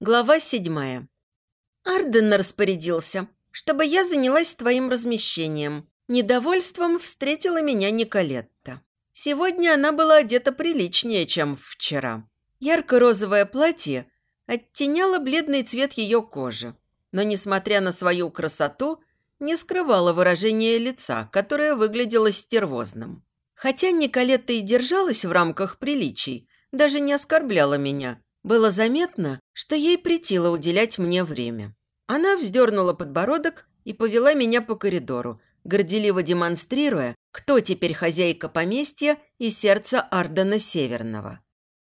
Глава седьмая. Арден распорядился, чтобы я занялась твоим размещением. Недовольством встретила меня Николетта. Сегодня она была одета приличнее, чем вчера. Ярко-розовое платье оттеняло бледный цвет ее кожи, но, несмотря на свою красоту, не скрывало выражение лица, которое выглядело стервозным. Хотя Николетта и держалась в рамках приличий, даже не оскорбляла меня, было заметно, что ей притило уделять мне время. Она вздернула подбородок и повела меня по коридору, горделиво демонстрируя, кто теперь хозяйка поместья и сердца Ардена Северного.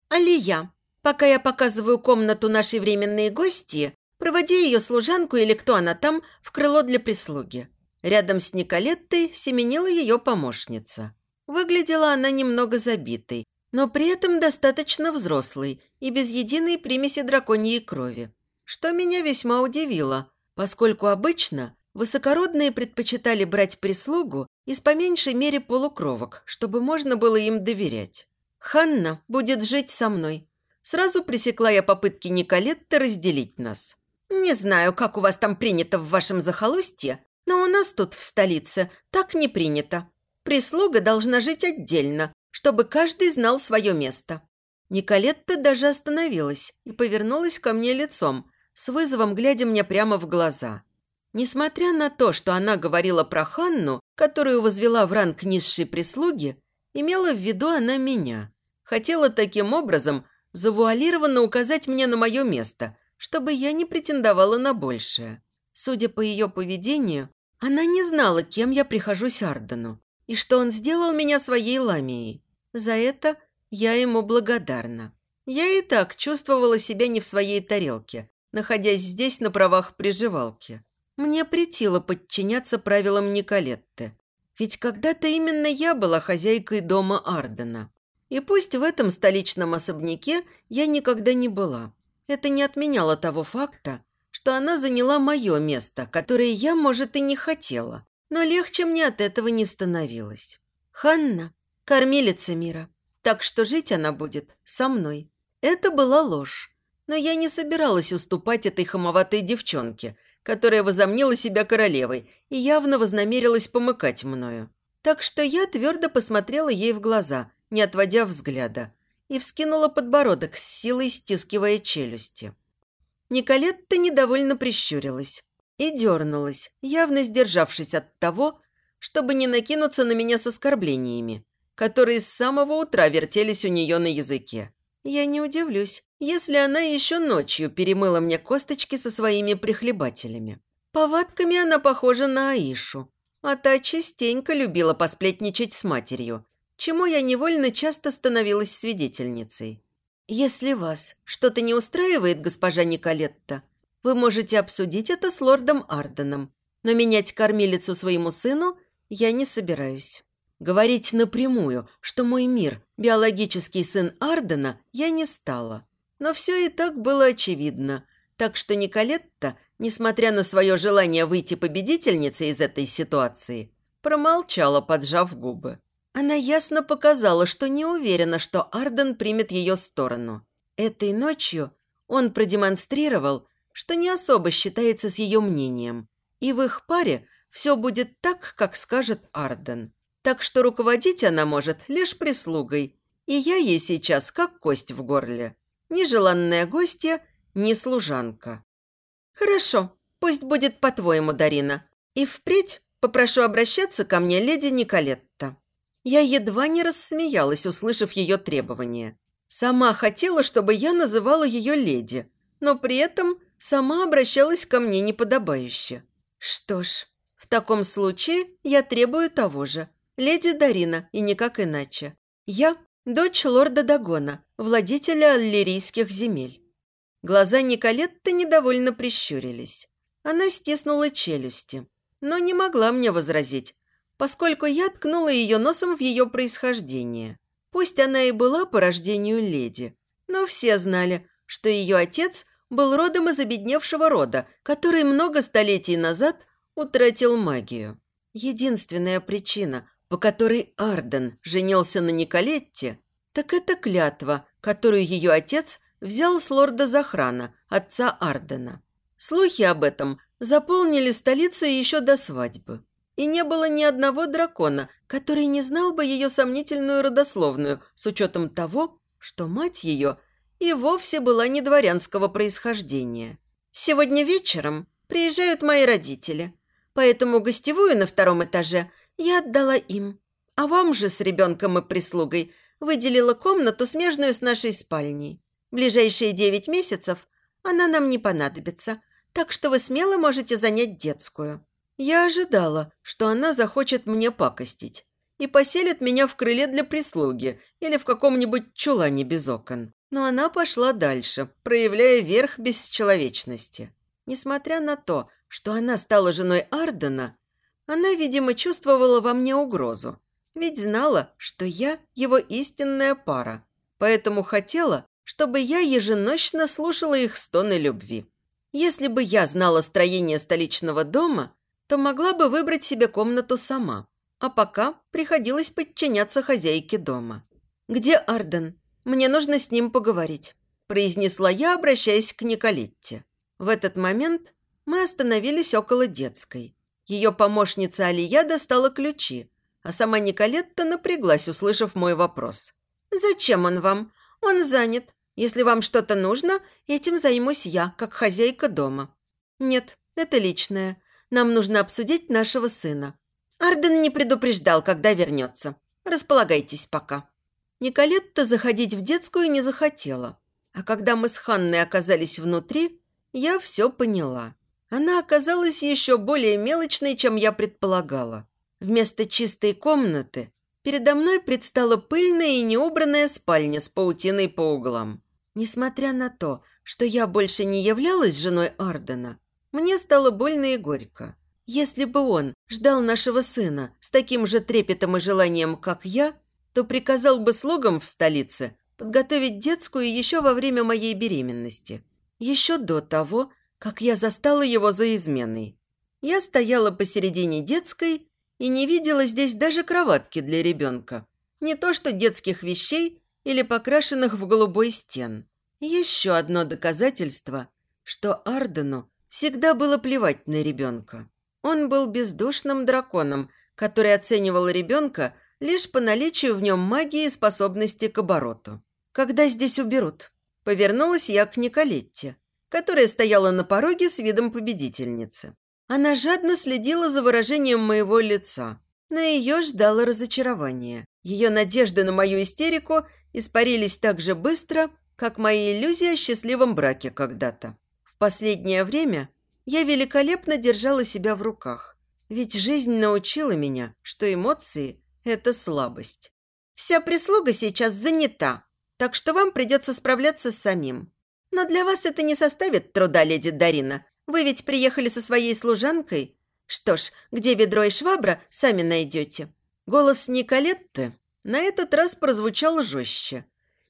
«Алия, пока я показываю комнату нашей временной гости, проводи ее служанку или кто она там в крыло для прислуги». Рядом с Николеттой семенила ее помощница. Выглядела она немного забитой, но при этом достаточно взрослой и без единой примеси драконьей крови, что меня весьма удивило, поскольку обычно Высокородные предпочитали брать прислугу из по меньшей мере полукровок, чтобы можно было им доверять. «Ханна будет жить со мной». Сразу пресекла я попытки Николетты разделить нас. «Не знаю, как у вас там принято в вашем захолустье, но у нас тут, в столице, так не принято. Прислуга должна жить отдельно, чтобы каждый знал свое место». Николетта даже остановилась и повернулась ко мне лицом, с вызовом глядя мне прямо в глаза – Несмотря на то, что она говорила про Ханну, которую возвела в ранг низшей прислуги, имела в виду она меня. Хотела таким образом завуалированно указать мне на мое место, чтобы я не претендовала на большее. Судя по ее поведению, она не знала, кем я прихожусь Ардену, и что он сделал меня своей ламией. За это я ему благодарна. Я и так чувствовала себя не в своей тарелке, находясь здесь на правах приживалки. Мне претило подчиняться правилам Николетты. Ведь когда-то именно я была хозяйкой дома Ардена. И пусть в этом столичном особняке я никогда не была. Это не отменяло того факта, что она заняла мое место, которое я, может, и не хотела. Но легче мне от этого не становилось. Ханна – кормилица мира, так что жить она будет со мной. Это была ложь. Но я не собиралась уступать этой хамоватой девчонке – которая возомнила себя королевой и явно вознамерилась помыкать мною. Так что я твердо посмотрела ей в глаза, не отводя взгляда, и вскинула подбородок с силой, стискивая челюсти. Николетта недовольно прищурилась и дернулась, явно сдержавшись от того, чтобы не накинуться на меня с оскорблениями, которые с самого утра вертелись у нее на языке. Я не удивлюсь, если она еще ночью перемыла мне косточки со своими прихлебателями. Повадками она похожа на Аишу, а та частенько любила посплетничать с матерью, чему я невольно часто становилась свидетельницей. Если вас что-то не устраивает, госпожа Николетта, вы можете обсудить это с лордом Арденом, но менять кормилицу своему сыну я не собираюсь. Говорить напрямую, что мой мир – биологический сын Ардена, я не стала. Но все и так было очевидно. Так что Николетта, несмотря на свое желание выйти победительницей из этой ситуации, промолчала, поджав губы. Она ясно показала, что не уверена, что Арден примет ее сторону. Этой ночью он продемонстрировал, что не особо считается с ее мнением. И в их паре все будет так, как скажет Арден. Так что руководить она может лишь прислугой. И я ей сейчас как кость в горле. Ни желанная гостья, ни служанка. Хорошо, пусть будет по-твоему, Дарина. И впредь попрошу обращаться ко мне леди Николетта. Я едва не рассмеялась, услышав ее требования. Сама хотела, чтобы я называла ее леди, но при этом сама обращалась ко мне неподобающе. Что ж, в таком случае я требую того же – леди Дарина, и никак иначе. Я – дочь лорда Дагона, владетеля аллерийских земель». Глаза Николетты недовольно прищурились. Она стиснула челюсти, но не могла мне возразить, поскольку я ткнула ее носом в ее происхождение. Пусть она и была по рождению леди, но все знали, что ее отец был родом из обедневшего рода, который много столетий назад утратил магию. Единственная причина, по которой Арден женился на Николетте, так это клятва, которую ее отец взял с лорда Захрана, отца Ардена. Слухи об этом заполнили столицу еще до свадьбы. И не было ни одного дракона, который не знал бы ее сомнительную родословную, с учетом того, что мать ее и вовсе была не дворянского происхождения. Сегодня вечером приезжают мои родители, поэтому гостевую на втором этаже я отдала им. А вам же с ребенком и прислугой выделила комнату, смежную с нашей спальней. Ближайшие девять месяцев она нам не понадобится, так что вы смело можете занять детскую. Я ожидала, что она захочет мне пакостить и поселит меня в крыле для прислуги или в каком-нибудь чулане без окон. Но она пошла дальше, проявляя верх бесчеловечности. Несмотря на то, что она стала женой Ардена, она, видимо, чувствовала во мне угрозу. Ведь знала, что я его истинная пара. Поэтому хотела, чтобы я еженочно слушала их стоны любви. Если бы я знала строение столичного дома, то могла бы выбрать себе комнату сама. А пока приходилось подчиняться хозяйке дома. «Где Арден? Мне нужно с ним поговорить», – произнесла я, обращаясь к Николетте. В этот момент мы остановились около детской. Ее помощница Алия достала ключи, а сама Николетта напряглась, услышав мой вопрос. «Зачем он вам? Он занят. Если вам что-то нужно, этим займусь я, как хозяйка дома». «Нет, это личное. Нам нужно обсудить нашего сына». Арден не предупреждал, когда вернется. Располагайтесь пока. Николетта заходить в детскую не захотела. А когда мы с Ханной оказались внутри, я все поняла. Она оказалась еще более мелочной, чем я предполагала. Вместо чистой комнаты передо мной предстала пыльная и неубранная спальня с паутиной по углам. Несмотря на то, что я больше не являлась женой Ардена, мне стало больно и горько. Если бы он ждал нашего сына с таким же трепетом и желанием, как я, то приказал бы слугам в столице подготовить детскую еще во время моей беременности. Еще до того, как я застала его за изменой. Я стояла посередине детской и не видела здесь даже кроватки для ребенка. Не то что детских вещей или покрашенных в голубой стен. Еще одно доказательство, что Ардену всегда было плевать на ребенка. Он был бездушным драконом, который оценивал ребенка лишь по наличию в нем магии и способности к обороту. «Когда здесь уберут?» Повернулась я к Николетте, которая стояла на пороге с видом победительницы. Она жадно следила за выражением моего лица, но ее ждало разочарование. Ее надежды на мою истерику испарились так же быстро, как мои иллюзии о счастливом браке когда-то. В последнее время я великолепно держала себя в руках, ведь жизнь научила меня, что эмоции – это слабость. Вся прислуга сейчас занята, так что вам придется справляться самим. Но для вас это не составит труда, леди Дарина. Вы ведь приехали со своей служанкой. Что ж, где ведро и швабра, сами найдете». Голос Николетты на этот раз прозвучал жестче.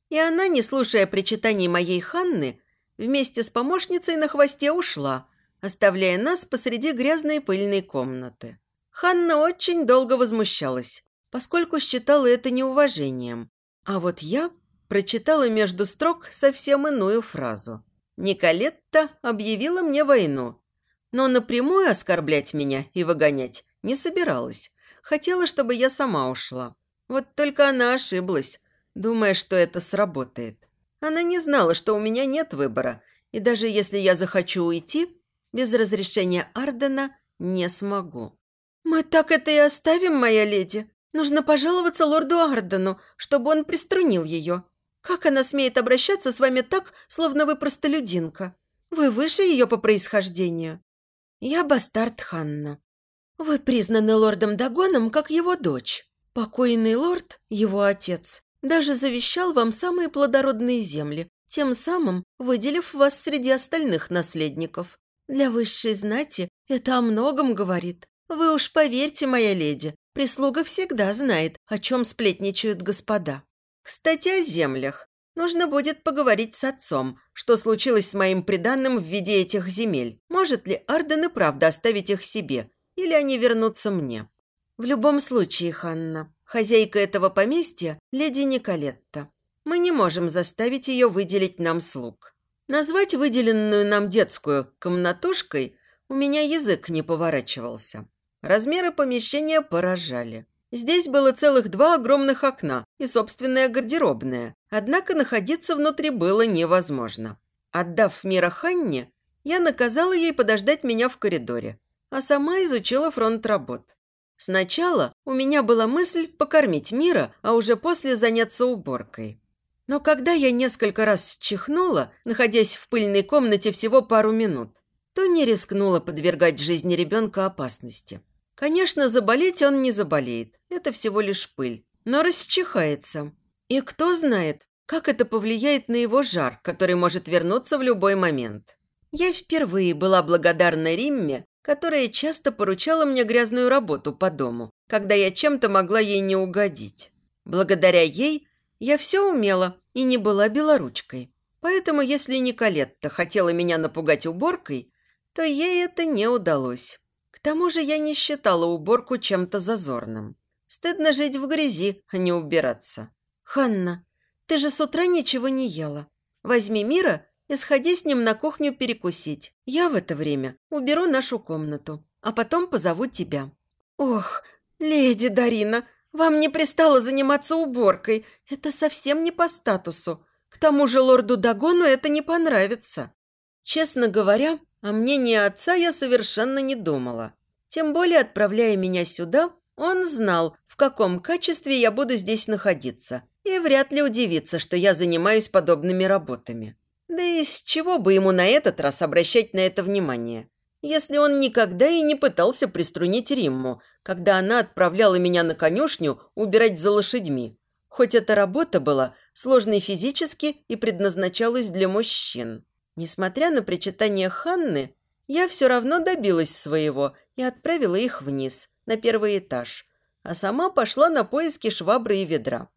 И она, не слушая причитаний моей Ханны, вместе с помощницей на хвосте ушла, оставляя нас посреди грязной пыльной комнаты. Ханна очень долго возмущалась, поскольку считала это неуважением. А вот я прочитала между строк совсем иную фразу. Николетта объявила мне войну, но напрямую оскорблять меня и выгонять не собиралась. Хотела, чтобы я сама ушла. Вот только она ошиблась, думая, что это сработает. Она не знала, что у меня нет выбора, и даже если я захочу уйти, без разрешения Ардена не смогу. «Мы так это и оставим, моя леди. Нужно пожаловаться лорду Ардену, чтобы он приструнил ее. Как она смеет обращаться с вами так, словно вы простолюдинка? Вы выше ее по происхождению. Я бастард Ханна. Вы признаны лордом Дагоном, как его дочь. Покойный лорд, его отец, даже завещал вам самые плодородные земли, тем самым выделив вас среди остальных наследников. Для высшей знати это о многом говорит. Вы уж поверьте, моя леди, прислуга всегда знает, о чем сплетничают господа. Кстати, о землях. Нужно будет поговорить с отцом, что случилось с моим приданным в виде этих земель. Может ли Арден и правда оставить их себе, или они вернутся мне? В любом случае, Ханна, хозяйка этого поместья – леди Николетта. мы не можем заставить ее выделить нам слуг. Назвать выделенную нам детскую комнатушкой у меня язык не поворачивался. Размеры помещения поражали. Здесь было целых два огромных окна и собственная гардеробная, однако находиться внутри было невозможно. Отдав Мира Ханне, я наказала ей подождать меня в коридоре, а сама изучила фронт работ. Сначала у меня была мысль покормить Мира, а уже после заняться уборкой. Но когда я несколько раз чихнула, находясь в пыльной комнате всего пару минут, то не рискнула подвергать жизни ребенка опасности. Конечно, заболеть он не заболеет, это всего лишь пыль, но расчихается. И кто знает, как это повлияет на его жар, который может вернуться в любой момент. Я впервые была благодарна Римме, которая часто поручала мне грязную работу по дому, когда я чем-то могла ей не угодить. Благодаря ей я все умела и не была белоручкой. Поэтому, если Николетта хотела меня напугать уборкой, то ей это не удалось. К тому же я не считала уборку чем-то зазорным. Стыдно жить в грязи, а не убираться. «Ханна, ты же с утра ничего не ела. Возьми Мира и сходи с ним на кухню перекусить. Я в это время уберу нашу комнату, а потом позову тебя». «Ох, леди Дарина, вам не пристало заниматься уборкой. Это совсем не по статусу. К тому же лорду Дагону это не понравится». Честно говоря, о мнении отца я совершенно не думала. Тем более, отправляя меня сюда, он знал, в каком качестве я буду здесь находиться, и вряд ли удивится, что я занимаюсь подобными работами. Да и с чего бы ему на этот раз обращать на это внимание? Если он никогда и не пытался приструнить Римму, когда она отправляла меня на конюшню убирать за лошадьми. Хоть эта работа была сложной физически и предназначалась для мужчин. Несмотря на причитание Ханны, я все равно добилась своего и отправила их вниз, на первый этаж, а сама пошла на поиски швабры и ведра.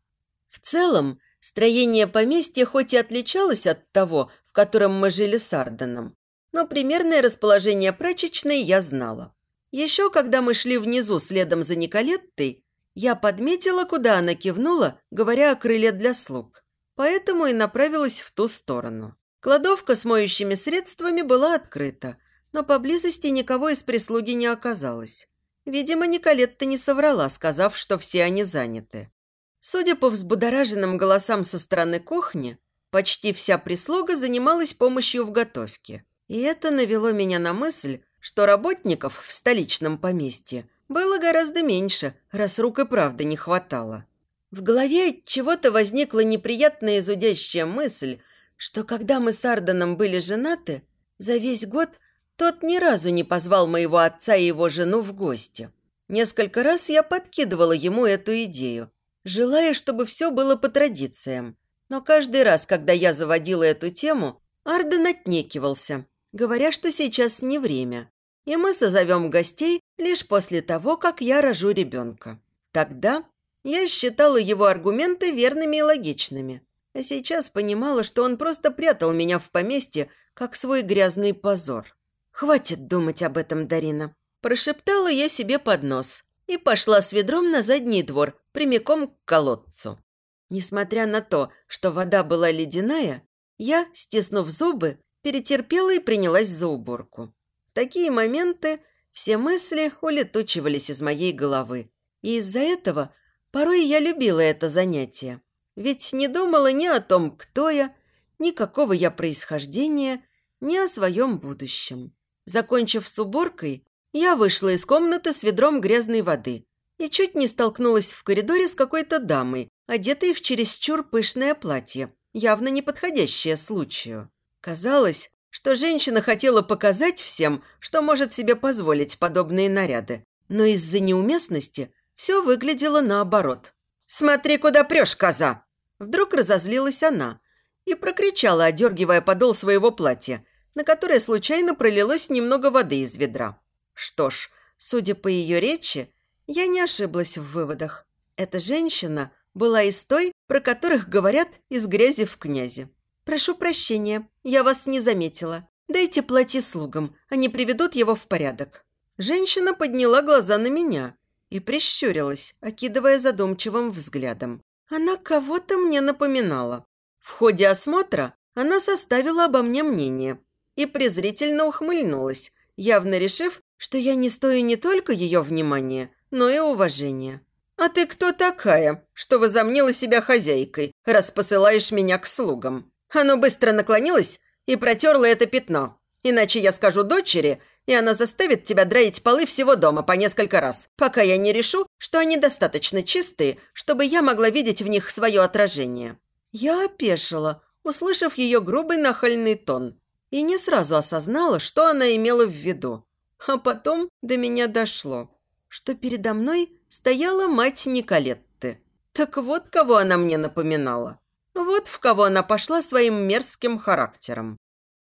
В целом, строение поместья хоть и отличалось от того, в котором мы жили с Арденом, но примерное расположение прачечной я знала. Еще когда мы шли внизу следом за Николеттой, я подметила, куда она кивнула, говоря о крыле для слуг. Поэтому и направилась в ту сторону. Кладовка с моющими средствами была открыта, но поблизости никого из прислуги не оказалось. Видимо, Николетта не соврала, сказав, что все они заняты. Судя по взбудораженным голосам со стороны кухни, почти вся прислуга занималась помощью в готовке. И это навело меня на мысль, что работников в столичном поместье было гораздо меньше, раз рук и правда не хватало. В голове чего-то возникла неприятная изудящая мысль, что когда мы с Арданом были женаты, за весь год тот ни разу не позвал моего отца и его жену в гости. Несколько раз я подкидывала ему эту идею, желая, чтобы все было по традициям. Но каждый раз, когда я заводила эту тему, Арден отнекивался, говоря, что сейчас не время, и мы созовем гостей лишь после того, как я рожу ребенка. Тогда я считала его аргументы верными и логичными, а сейчас понимала, что он просто прятал меня в поместье, как свой грязный позор. «Хватит думать об этом, Дарина», – прошептала я себе под нос и пошла с ведром на задний двор, прямиком к колодцу. Несмотря на то, что вода была ледяная, я, стиснув зубы, перетерпела и принялась за уборку. В такие моменты все мысли улетучивались из моей головы. И из-за этого порой я любила это занятие. Ведь не думала ни о том, кто я, ни какого я происхождения, ни о своем будущем. Закончив с уборкой, я вышла из комнаты с ведром грязной воды и чуть не столкнулась в коридоре с какой-то дамой, одетой в чересчур пышное платье, явно не подходящее случаю. Казалось, что женщина хотела показать всем, что может себе позволить подобные наряды, но из-за неуместности все выглядело наоборот. «Смотри, куда прешь, коза!» Вдруг разозлилась она и прокричала, одергивая подол своего платья, на которое случайно пролилось немного воды из ведра. Что ж, судя по ее речи, я не ошиблась в выводах. Эта женщина была из той, про которых говорят «из грязи в князи». «Прошу прощения, я вас не заметила. Дайте платье слугам, они приведут его в порядок». Женщина подняла глаза на меня и прищурилась, окидывая задумчивым взглядом. Она кого-то мне напоминала. В ходе осмотра она составила обо мне мнение и презрительно ухмыльнулась, явно решив, что я не стою не только ее внимания, но и уважения. «А ты кто такая, что возомнила себя хозяйкой, раз посылаешь меня к слугам?» Оно быстро наклонилось и протерло это пятно. Иначе я скажу дочери, и она заставит тебя драить полы всего дома по несколько раз, пока я не решу, что они достаточно чистые, чтобы я могла видеть в них свое отражение». Я опешила, услышав ее грубый нахальный тон, и не сразу осознала, что она имела в виду. А потом до меня дошло, что передо мной стояла мать Николетты. Так вот, кого она мне напоминала. Вот в кого она пошла своим мерзким характером.